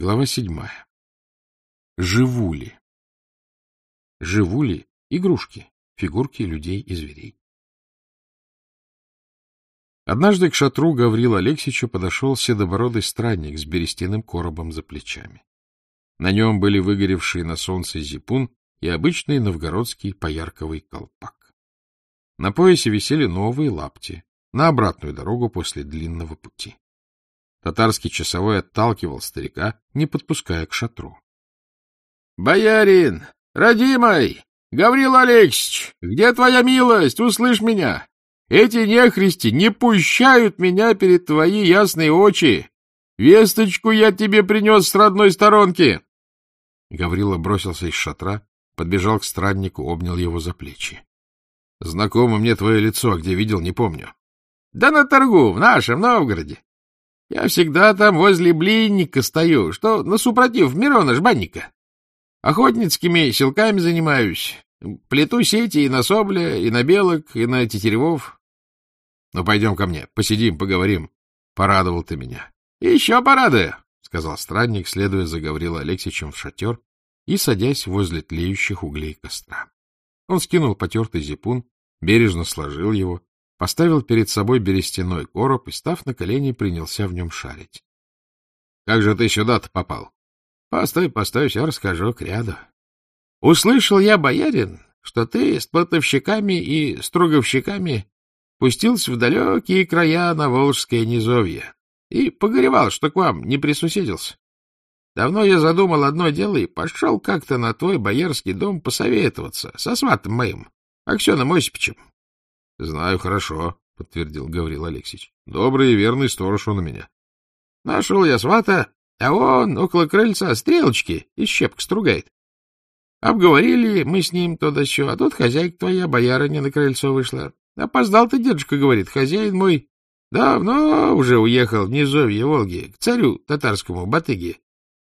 Глава седьмая. Живу ли? Живу ли? Игрушки, фигурки людей и зверей. Однажды к шатру Гаврила Алексича подошел седобородый странник с берестяным коробом за плечами. На нем были выгоревшие на солнце зипун и обычный новгородский поярковый колпак. На поясе висели новые лапти на обратную дорогу после длинного пути. Татарский часовой отталкивал старика, не подпуская к шатру. — Боярин! Родимый! Гаврил Алексеевич! Где твоя милость? Услышь меня! Эти нехристи не пущают меня перед твои ясные очи! Весточку я тебе принес с родной сторонки! Гаврила бросился из шатра, подбежал к страннику, обнял его за плечи. — Знакомо мне твое лицо, где видел, не помню. — Да на торгу, в нашем Новгороде. Я всегда там возле блинника стою, что на супротив Мирона Жбанника. Охотницкими силками занимаюсь. Плету сети и на собля, и на белок, и на тетеревов. Ну, пойдем ко мне, посидим, поговорим. Порадовал ты меня. — Еще порадую, — сказал странник, следуя за Гаврила Алексеевичем в шатер и садясь возле тлеющих углей костра. Он скинул потертый зипун, бережно сложил его, поставил перед собой берестяной короб и, став на колени, принялся в нем шарить. — Как же ты сюда-то попал? — Постой, постой, все расскажу к ряду. Услышал я, боярин, что ты с платовщиками и струговщиками пустился в далекие края на Волжское низовье и погоревал, что к вам не присуседился. Давно я задумал одно дело и пошел как-то на твой боярский дом посоветоваться со сватом моим, Аксеном Осиповичем. — Знаю хорошо, — подтвердил Гаврил Алексеевич. — Добрый и верный сторож он у меня. Нашел я свата, а он около крыльца стрелочки и щепка стругает. Обговорили мы с ним то да сё, а тут хозяйка твоя, боярыня, на крыльцо вышла. Опоздал ты, дедушка, говорит, хозяин мой давно уже уехал в низовье Волги к царю татарскому Батыге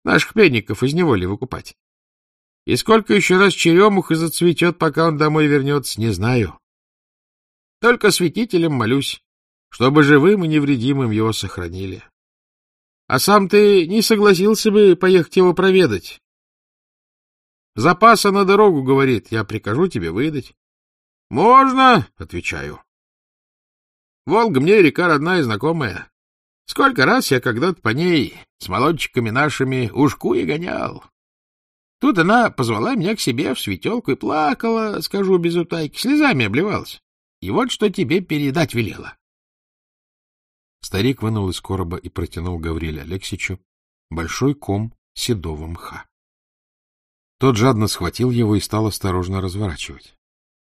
наших пленников из неволи выкупать. И сколько еще раз черемух и зацветет, пока он домой вернется, не знаю. Только святителям молюсь, чтобы живым и невредимым его сохранили. А сам ты не согласился бы поехать его проведать? Запаса на дорогу, говорит, я прикажу тебе выдать. Можно, отвечаю. Волга мне река родная и знакомая. Сколько раз я когда-то по ней с молодчиками нашими ушку и гонял. Тут она позвала меня к себе в светелку и плакала, скажу без утайки, слезами обливалась. И вот что тебе передать велела. Старик вынул из короба и протянул Гавриле Алексичу большой ком седого мха. Тот жадно схватил его и стал осторожно разворачивать.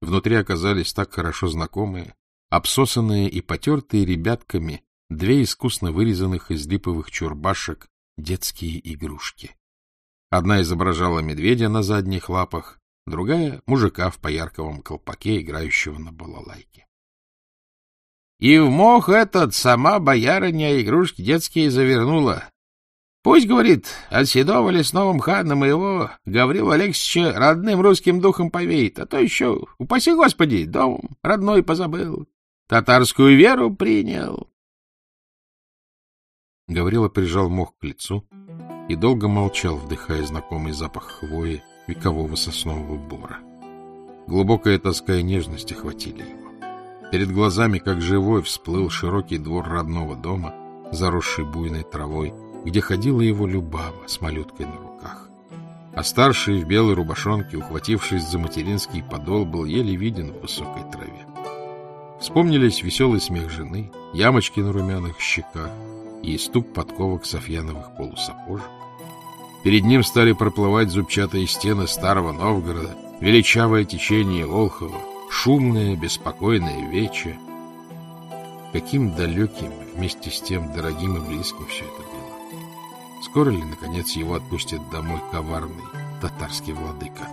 Внутри оказались так хорошо знакомые, обсосанные и потертые ребятками две искусно вырезанных из липовых чурбашек детские игрушки. Одна изображала медведя на задних лапах, другая — мужика в поярковом колпаке, играющего на балалайке. — И в мох этот сама боярыня игрушки детские завернула. Пусть, говорит, от седого лесного мха на моего Гаврила Алексеевича родным русским духом повеет, а то еще, упаси Господи, дом родной позабыл, татарскую веру принял. Гаврила прижал мох к лицу и долго молчал, вдыхая знакомый запах хвои, векового соснового бора. Глубокая тоска и нежность охватили его. Перед глазами, как живой, всплыл широкий двор родного дома, заросший буйной травой, где ходила его Любава с малюткой на руках. А старший в белой рубашонке, ухватившись за материнский подол, был еле виден в высокой траве. Вспомнились веселый смех жены, ямочки на румяных щеках и стук подковок софьяновых полусапожек. Перед ним стали проплывать зубчатые стены старого Новгорода, величавое течение Волхова, шумное, беспокойное вече. Каким далеким, вместе с тем дорогим и близким все это было. Скоро ли, наконец, его отпустит домой коварный татарский владыка?